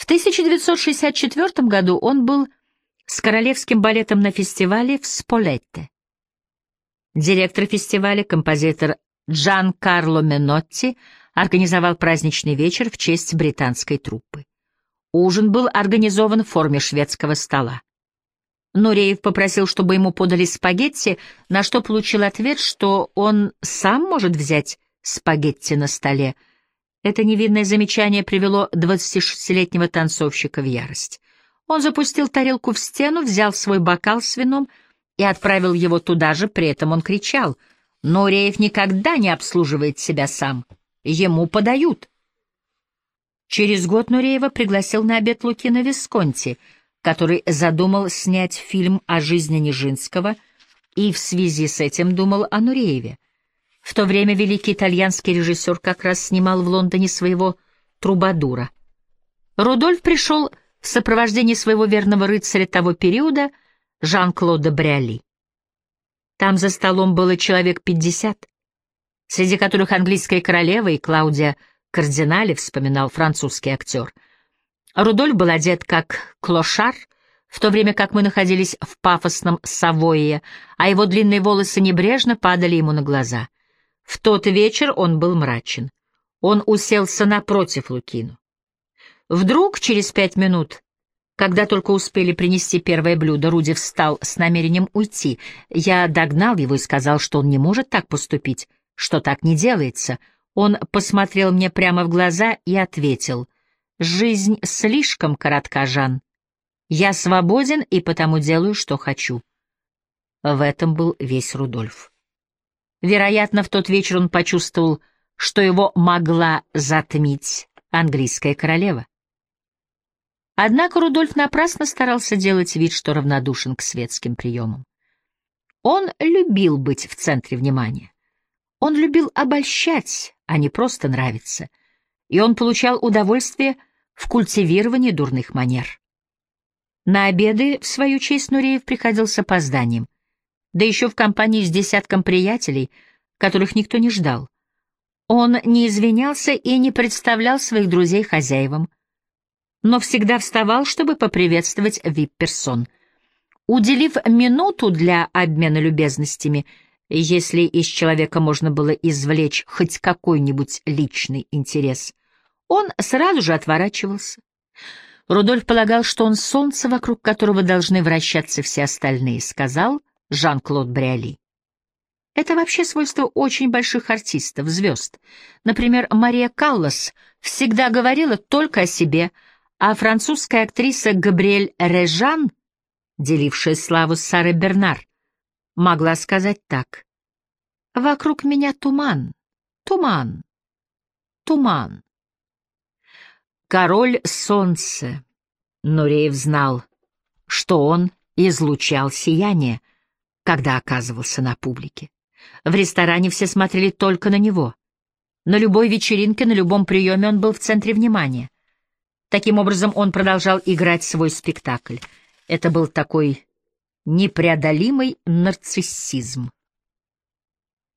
В 1964 году он был с королевским балетом на фестивале в Сполетте. Директор фестиваля, композитор Джан Карло Менотти, организовал праздничный вечер в честь британской труппы. Ужин был организован в форме шведского стола. Нуреев попросил, чтобы ему подали спагетти, на что получил ответ, что он сам может взять спагетти на столе. Это невинное замечание привело 26-летнего танцовщика в ярость. Он запустил тарелку в стену, взял свой бокал с вином и отправил его туда же, при этом он кричал. «Нуреев никогда не обслуживает себя сам. Ему подают». Через год Нуреева пригласил на обед Лукина Висконти — который задумал снять фильм о жизни Нижинского и в связи с этим думал о Нурееве. В то время великий итальянский режиссер как раз снимал в Лондоне своего «Трубадура». Рудольф пришел в сопровождении своего верного рыцаря того периода Жан-Клода Бряли. Там за столом было человек пятьдесят, среди которых английская королева и Клаудия Кардинали, вспоминал французский актер — Рудольф был одет как клошар, в то время как мы находились в пафосном Савойе, а его длинные волосы небрежно падали ему на глаза. В тот вечер он был мрачен. Он уселся напротив Лукину. Вдруг, через пять минут, когда только успели принести первое блюдо, Руди встал с намерением уйти. Я догнал его и сказал, что он не может так поступить, что так не делается. Он посмотрел мне прямо в глаза и ответил — Жизнь слишком коротка, Жан. Я свободен и потому делаю, что хочу. В этом был весь Рудольф. Вероятно, в тот вечер он почувствовал, что его могла затмить английская королева. Однако Рудольф напрасно старался делать вид, что равнодушен к светским приемам. Он любил быть в центре внимания. Он любил обольщать, а не просто нравиться. И он получал удовольствие — в культивировании дурных манер. На обеды в свою честь Нуреев приходил с опозданием, да еще в компании с десятком приятелей, которых никто не ждал. Он не извинялся и не представлял своих друзей хозяевам, но всегда вставал, чтобы поприветствовать вип-персон. Уделив минуту для обмена любезностями, если из человека можно было извлечь хоть какой-нибудь личный интерес, он сразу же отворачивался. Рудольф полагал, что он солнце, вокруг которого должны вращаться все остальные, сказал Жан-Клод Бриоли. Это вообще свойство очень больших артистов, звезд. Например, Мария Каллас всегда говорила только о себе, а французская актриса Габриэль Режан, делившая славу с Сарой Бернар, могла сказать так. «Вокруг меня туман, туман, туман». Король солнца. Нуреев знал, что он излучал сияние, когда оказывался на публике. В ресторане все смотрели только на него. На любой вечеринке, на любом приеме он был в центре внимания. Таким образом, он продолжал играть свой спектакль. Это был такой непреодолимый нарциссизм.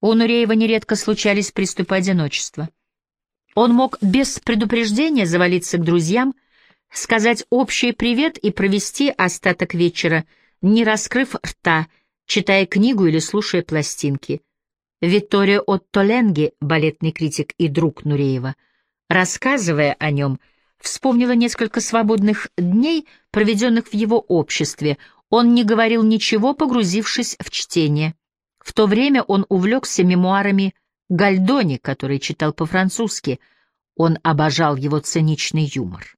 У Нуреева нередко случались приступы одиночества — он мог без предупреждения завалиться к друзьям, сказать общий привет и провести остаток вечера, не раскрыв рта, читая книгу или слушая пластинки. Виктория Оттоленги, балетный критик и друг Нуреева, рассказывая о нем, вспомнила несколько свободных дней, проведенных в его обществе. Он не говорил ничего, погрузившись в чтение. В то время он увлекся мемуарами Гальдони, который читал по-французски. Он обожал его циничный юмор.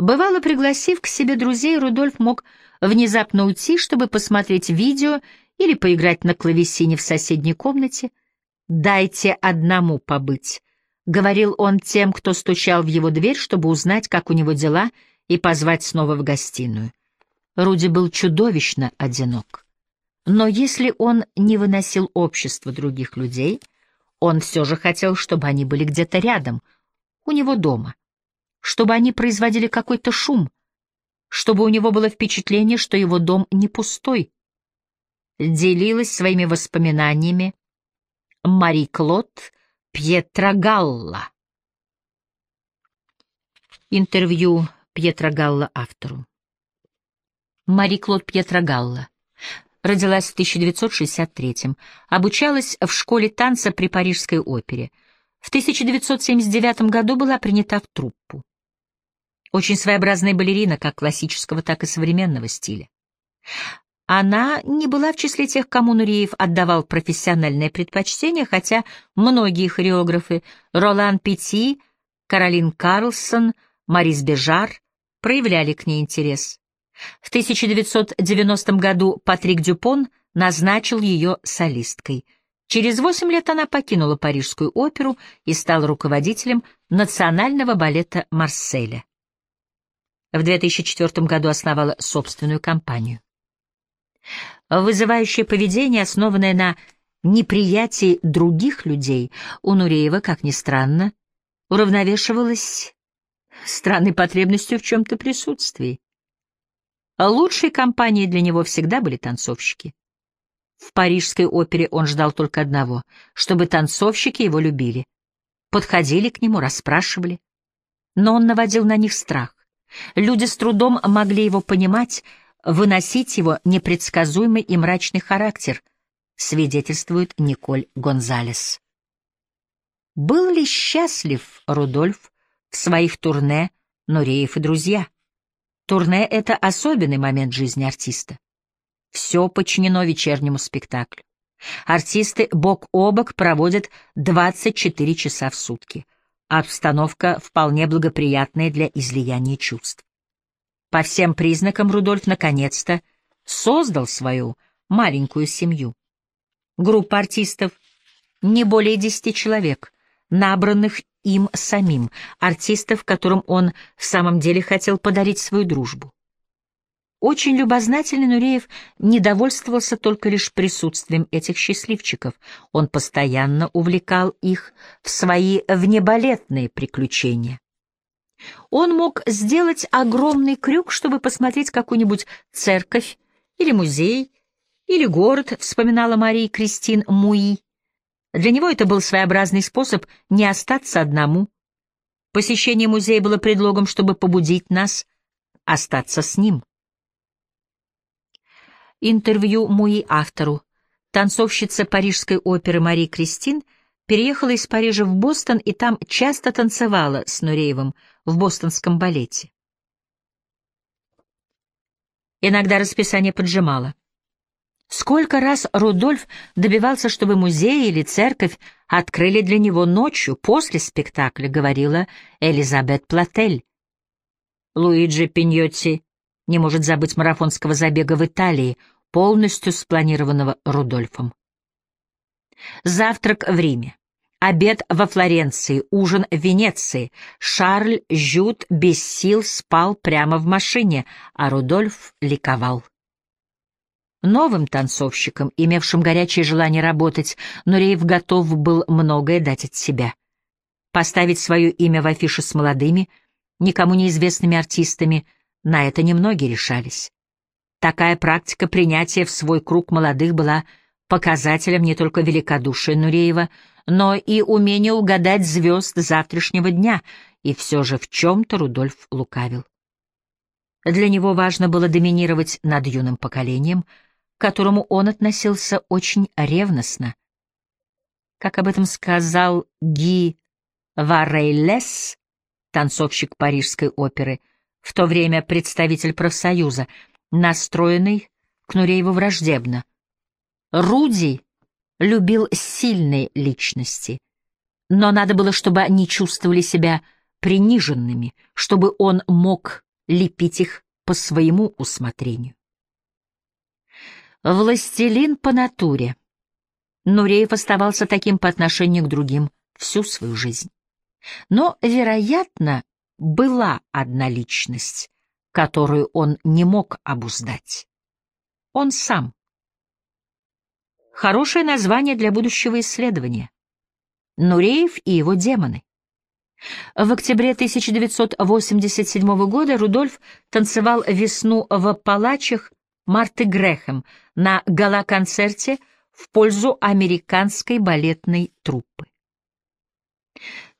Бывало, пригласив к себе друзей, Рудольф мог внезапно уйти, чтобы посмотреть видео или поиграть на клавесине в соседней комнате. «Дайте одному побыть», — говорил он тем, кто стучал в его дверь, чтобы узнать, как у него дела, и позвать снова в гостиную. Руди был чудовищно одинок. Но если он не выносил общество других людей, он все же хотел, чтобы они были где-то рядом, у него дома, чтобы они производили какой-то шум, чтобы у него было впечатление, что его дом не пустой. Делилась своими воспоминаниями Мари Клод Пьетрогалла. Интервью Пьетро Галла автору. Мари Клод Пьетро Галла. Родилась в 1963-м, обучалась в школе танца при Парижской опере. В 1979 году была принята в труппу. Очень своеобразная балерина как классического, так и современного стиля. Она не была в числе тех, кому Нуриев отдавал профессиональное предпочтение, хотя многие хореографы — Ролан Петти, Каролин Карлсон, Марис Бежар — проявляли к ней интерес. В 1990 году Патрик Дюпон назначил ее солисткой. Через восемь лет она покинула Парижскую оперу и стала руководителем национального балета Марселя. В 2004 году основала собственную компанию. Вызывающее поведение, основанное на неприятии других людей, у Нуреева, как ни странно, уравновешивалось странной потребностью в чем-то присутствии. Лучшей компанией для него всегда были танцовщики. В парижской опере он ждал только одного, чтобы танцовщики его любили. Подходили к нему, расспрашивали. Но он наводил на них страх. Люди с трудом могли его понимать, выносить его непредсказуемый и мрачный характер, свидетельствует Николь Гонзалес. Был ли счастлив Рудольф в своих турне Нуреев и друзья? Турне — это особенный момент жизни артиста. Все подчинено вечернему спектаклю. Артисты бок о бок проводят 24 часа в сутки. Обстановка вполне благоприятная для излияния чувств. По всем признакам Рудольф наконец-то создал свою маленькую семью. Группа артистов не более десяти человек, набранных им самим, артистов, которым он в самом деле хотел подарить свою дружбу. Очень любознательный Нуреев не довольствовался только лишь присутствием этих счастливчиков. Он постоянно увлекал их в свои внебалетные приключения. Он мог сделать огромный крюк, чтобы посмотреть какую-нибудь церковь или музей, или город, вспоминала Мария Кристин Муи. Для него это был своеобразный способ не остаться одному. Посещение музея было предлогом, чтобы побудить нас остаться с ним. Интервью Муи автору. Танцовщица Парижской оперы Мари Кристин переехала из Парижа в Бостон и там часто танцевала с Нуреевым в бостонском балете. Иногда расписание поджимало. Сколько раз Рудольф добивался, чтобы музей или церковь открыли для него ночью, после спектакля, говорила Элизабет Платель. Луиджи Пиньотти не может забыть марафонского забега в Италии, полностью спланированного Рудольфом. Завтрак в Риме. Обед во Флоренции, ужин в Венеции. Шарль Жют без сил спал прямо в машине, а Рудольф ликовал. Новым танцовщикам, имевшим горячее желание работать, Нуреев готов был многое дать от себя. Поставить свое имя в афише с молодыми, никому неизвестными артистами, на это немногие решались. Такая практика принятия в свой круг молодых была показателем не только великодушия Нуреева, но и умения угадать звезд завтрашнего дня, и все же в чем-то Рудольф лукавил. Для него важно было доминировать над юным поколением — к которому он относился очень ревностно. Как об этом сказал Ги Варейлес, танцовщик Парижской оперы, в то время представитель профсоюза, настроенный к Нурееву враждебно. Руди любил сильные личности, но надо было, чтобы они чувствовали себя приниженными, чтобы он мог лепить их по своему усмотрению. Властелин по натуре. Нуреев оставался таким по отношению к другим всю свою жизнь. Но, вероятно, была одна личность, которую он не мог обуздать. Он сам. Хорошее название для будущего исследования. Нуреев и его демоны. В октябре 1987 года Рудольф танцевал весну в Апалачах Марты Грэхэм на гала-концерте в пользу американской балетной труппы.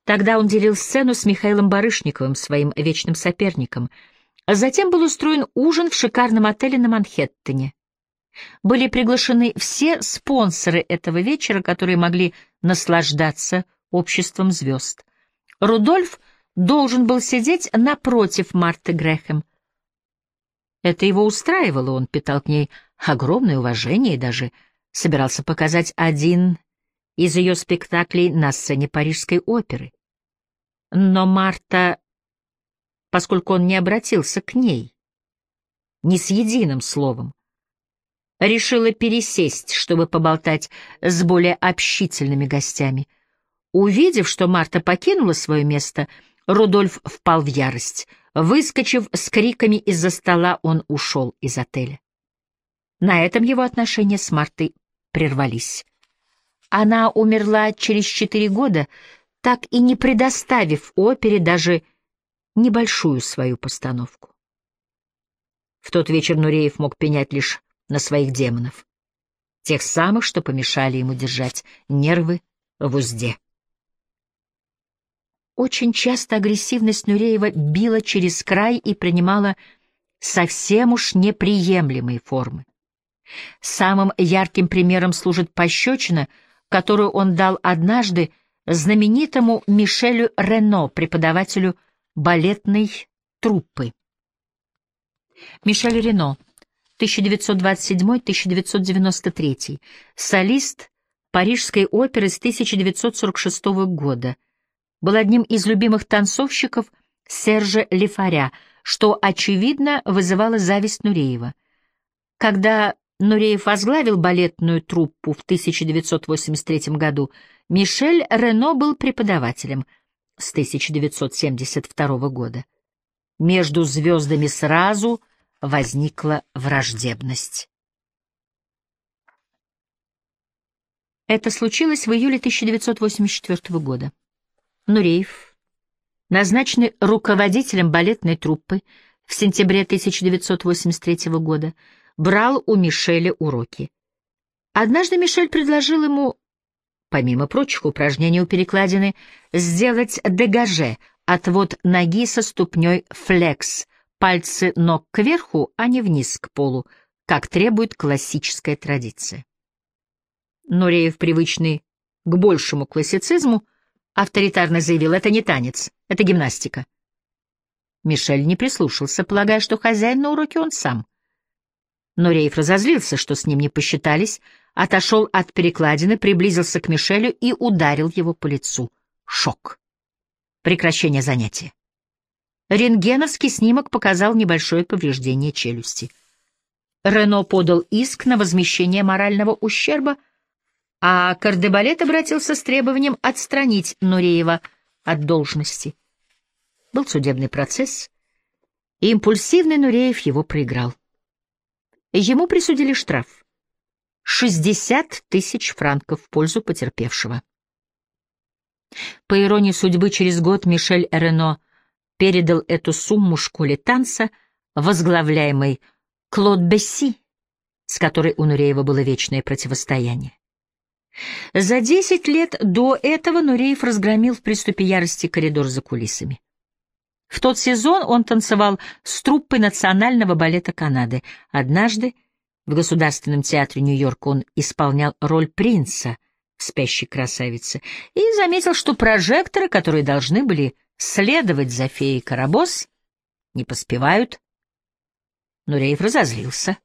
Тогда он делил сцену с Михаилом Барышниковым, своим вечным соперником. Затем был устроен ужин в шикарном отеле на Манхэттене. Были приглашены все спонсоры этого вечера, которые могли наслаждаться обществом звезд. Рудольф должен был сидеть напротив Марты Грэхэм. Это его устраивало, он питал к ней огромное уважение и даже собирался показать один из ее спектаклей на сцене Парижской оперы. Но Марта, поскольку он не обратился к ней, ни с единым словом, решила пересесть, чтобы поболтать с более общительными гостями. Увидев, что Марта покинула свое место, Рудольф впал в ярость. Выскочив с криками из-за стола, он ушел из отеля. На этом его отношения с Мартой прервались. Она умерла через четыре года, так и не предоставив опере даже небольшую свою постановку. В тот вечер Нуреев мог пенять лишь на своих демонов, тех самых, что помешали ему держать нервы в узде. Очень часто агрессивность Нуреева била через край и принимала совсем уж неприемлемые формы. Самым ярким примером служит пощечина, которую он дал однажды знаменитому Мишелю Рено, преподавателю балетной труппы. Мишель Рено, 1927-1993, солист Парижской оперы с 1946 года, был одним из любимых танцовщиков Сержа Лефаря, что, очевидно, вызывало зависть Нуреева. Когда Нуреев возглавил балетную труппу в 1983 году, Мишель Рено был преподавателем с 1972 года. Между звездами сразу возникла враждебность. Это случилось в июле 1984 года. Нуреев, назначенный руководителем балетной труппы в сентябре 1983 года, брал у Мишеля уроки. Однажды Мишель предложил ему, помимо прочих упражнений у перекладины, сделать дегаже, отвод ноги со ступней флекс, пальцы ног кверху, а не вниз к полу, как требует классическая традиция. Нуреев, привычный к большему классицизму, авторитарно заявил, это не танец, это гимнастика. Мишель не прислушался, полагая, что хозяин на уроке он сам. Но Рейф разозлился, что с ним не посчитались, отошел от перекладины, приблизился к Мишелю и ударил его по лицу. Шок. Прекращение занятия. Рентгеновский снимок показал небольшое повреждение челюсти. Рено подал иск на возмещение морального ущерба, а Кардебалет обратился с требованием отстранить Нуреева от должности. Был судебный процесс, и импульсивный Нуреев его проиграл. Ему присудили штраф — 60 тысяч франков в пользу потерпевшего. По иронии судьбы, через год Мишель Рено передал эту сумму школе танца, возглавляемой Клод Бесси, с которой у Нуреева было вечное противостояние. За десять лет до этого Нуреев разгромил в приступе ярости коридор за кулисами. В тот сезон он танцевал с труппой Национального балета Канады. Однажды в Государственном театре Нью-Йорка он исполнял роль принца в «Спящей красавице» и заметил, что прожекторы, которые должны были следовать за феей Карабос, не поспевают. Нуреев разозлился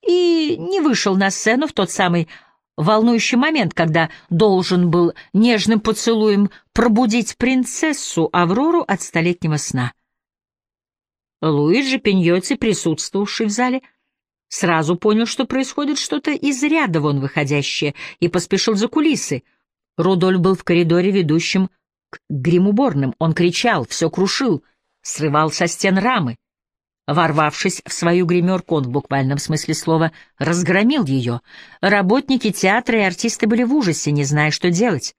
и не вышел на сцену в тот самый волнующий момент, когда должен был нежным поцелуем пробудить принцессу Аврору от столетнего сна. Луиджи Пеньоци, присутствовавший в зале, сразу понял, что происходит что-то из ряда вон выходящее, и поспешил за кулисы. Рудольф был в коридоре, ведущем к гримуборным. Он кричал, все крушил, срывал со стен рамы. Ворвавшись в свою гримерку, он в буквальном смысле слова разгромил ее. Работники театра и артисты были в ужасе, не зная, что делать.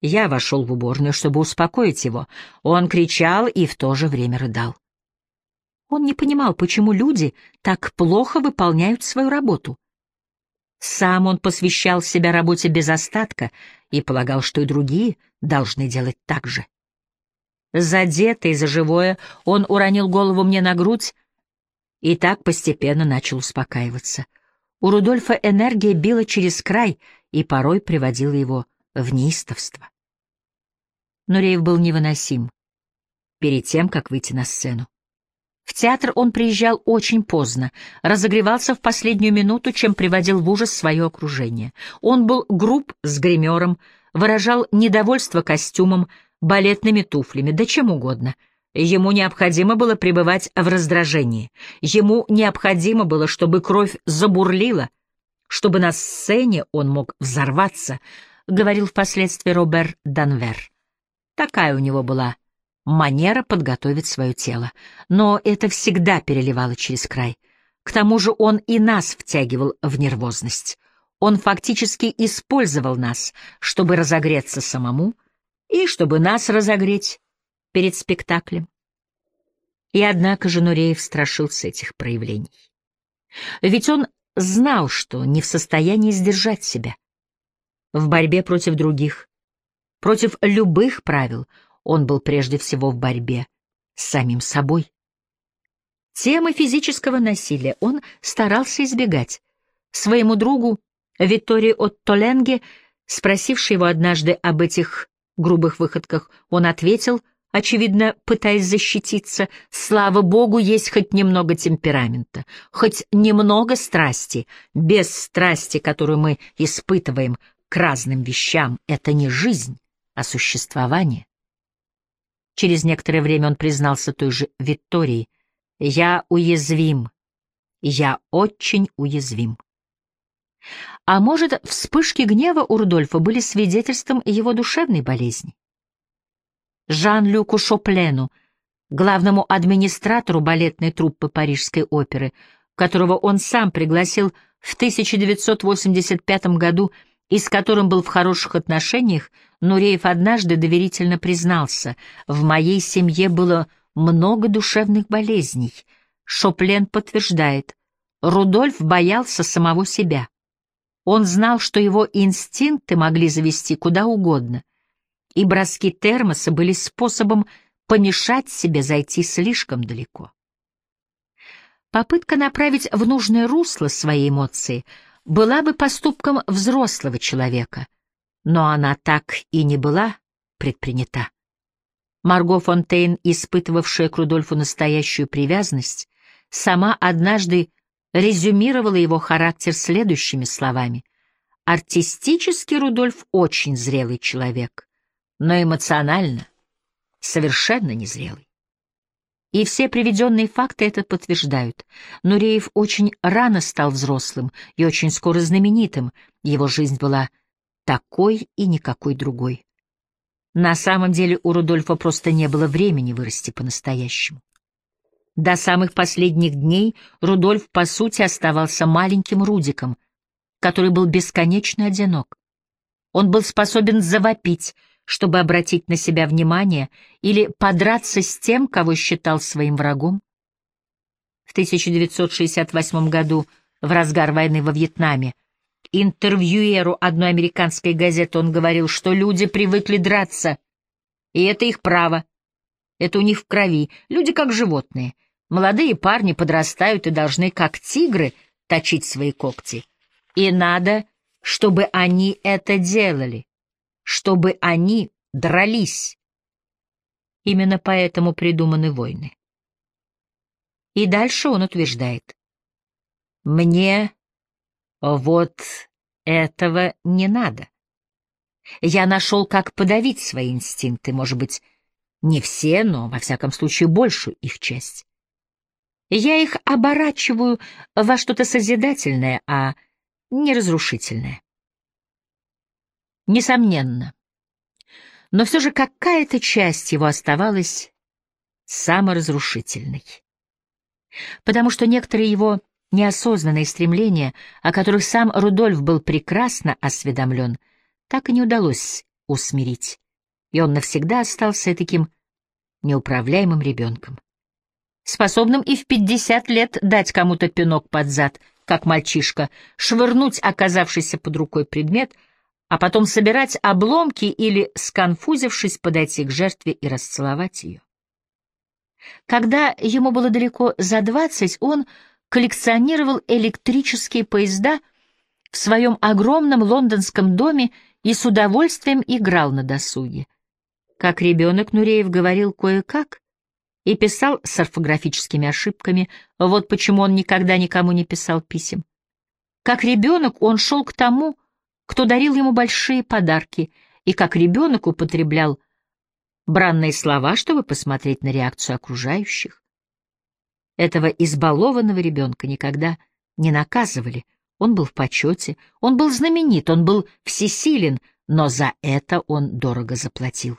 Я вошел в уборную, чтобы успокоить его. Он кричал и в то же время рыдал. Он не понимал, почему люди так плохо выполняют свою работу. Сам он посвящал себя работе без остатка и полагал, что и другие должны делать так же. Задетый за живое, он уронил голову мне на грудь и так постепенно начал успокаиваться. У Рудольфа энергия била через край и порой приводила его в неистовство. Нуреев был невыносим перед тем, как выйти на сцену. В театр он приезжал очень поздно, разогревался в последнюю минуту, чем приводил в ужас свое окружение. Он был груб с гримером, выражал недовольство костюмом, балетными туфлями, да чем угодно. Ему необходимо было пребывать в раздражении. Ему необходимо было, чтобы кровь забурлила, чтобы на сцене он мог взорваться, говорил впоследствии Робер Данвер. Такая у него была манера подготовить свое тело. Но это всегда переливало через край. К тому же он и нас втягивал в нервозность. Он фактически использовал нас, чтобы разогреться самому и чтобы нас разогреть перед спектаклем. И однако же Нуреев страшился этих проявлений. Ведь он знал, что не в состоянии сдержать себя. В борьбе против других, против любых правил — он был прежде всего в борьбе с самим собой. Темы физического насилия он старался избегать. Своему другу Виттории Оттоленге, спросивший его однажды об этих грубых выходках, он ответил, очевидно, пытаясь защититься, «Слава Богу, есть хоть немного темперамента, хоть немного страсти. Без страсти, которую мы испытываем к разным вещам, это не жизнь, а существование». Через некоторое время он признался той же Виктории. «Я уязвим. Я очень уязвим». А может, вспышки гнева у Рудольфа были свидетельством его душевной болезни? Жан-Люку Шоплену, главному администратору балетной труппы Парижской оперы, которого он сам пригласил в 1985 году и с которым был в хороших отношениях, Нуреев однажды доверительно признался, «В моей семье было много душевных болезней». Шоплен подтверждает, Рудольф боялся самого себя. Он знал, что его инстинкты могли завести куда угодно, и броски термоса были способом помешать себе зайти слишком далеко. Попытка направить в нужное русло свои эмоции была бы поступком взрослого человека — но она так и не была предпринята. Марго Фонтейн, испытывавшая к Рудольфу настоящую привязанность, сама однажды резюмировала его характер следующими словами. «Артистически Рудольф очень зрелый человек, но эмоционально совершенно незрелый». И все приведенные факты это подтверждают. Нуреев очень рано стал взрослым и очень скоро знаменитым. Его жизнь была такой и никакой другой. На самом деле у Рудольфа просто не было времени вырасти по-настоящему. До самых последних дней Рудольф, по сути, оставался маленьким Рудиком, который был бесконечно одинок. Он был способен завопить, чтобы обратить на себя внимание или подраться с тем, кого считал своим врагом. В 1968 году, в разгар войны во Вьетнаме, интервьюеру одной американской газеты он говорил, что люди привыкли драться, и это их право. Это у них в крови. Люди как животные. Молодые парни подрастают и должны, как тигры, точить свои когти. И надо, чтобы они это делали, чтобы они дрались. Именно поэтому придуманы войны. И дальше он утверждает. Мне вот этого не надо. Я нашел, как подавить свои инстинкты, может быть, не все, но, во всяком случае, большую их часть. Я их оборачиваю во что-то созидательное, а не разрушительное. Несомненно. Но все же какая-то часть его оставалась саморазрушительной. Потому что некоторые его Неосознанные стремления, о которых сам Рудольф был прекрасно осведомлен, так и не удалось усмирить, и он навсегда остался таким неуправляемым ребенком. Способным и в пятьдесят лет дать кому-то пинок под зад, как мальчишка, швырнуть оказавшийся под рукой предмет, а потом собирать обломки или, сконфузившись, подойти к жертве и расцеловать ее. Когда ему было далеко за двадцать, он коллекционировал электрические поезда в своем огромном лондонском доме и с удовольствием играл на досуге. Как ребенок Нуреев говорил кое-как и писал с орфографическими ошибками, вот почему он никогда никому не писал писем. Как ребенок он шел к тому, кто дарил ему большие подарки, и как ребенок употреблял бранные слова, чтобы посмотреть на реакцию окружающих. Этого избалованного ребенка никогда не наказывали, он был в почете, он был знаменит, он был всесилен, но за это он дорого заплатил.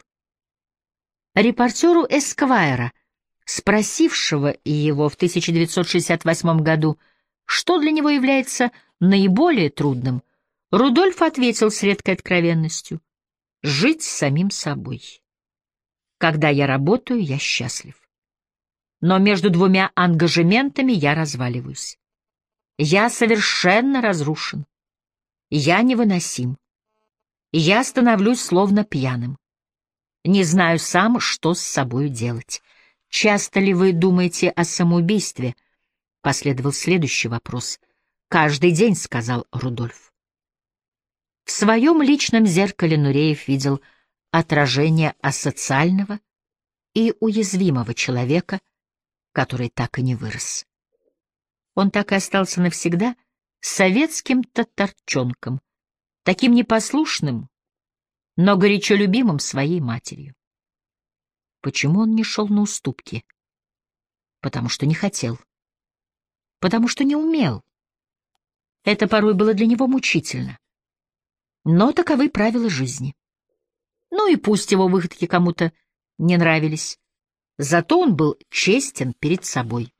Репортеру Эсквайра, спросившего его в 1968 году, что для него является наиболее трудным, Рудольф ответил с редкой откровенностью — жить самим собой. Когда я работаю, я счастлив. Но между двумя ангажементами я разваливаюсь. Я совершенно разрушен. Я невыносим. Я становлюсь словно пьяным. Не знаю сам, что с собой делать. Часто ли вы думаете о самоубийстве? Последовал следующий вопрос. Каждый день, сказал Рудольф. В своем личном зеркале Нуреев видел отражение асоциального и уязвимого человека, который так и не вырос. Он так и остался навсегда советским татарчонком, таким непослушным, но горячо любимым своей матерью. Почему он не шел на уступки? Потому что не хотел. Потому что не умел. Это порой было для него мучительно. Но таковы правила жизни. Ну и пусть его выходки кому-то не нравились. Зато он был честен перед собой.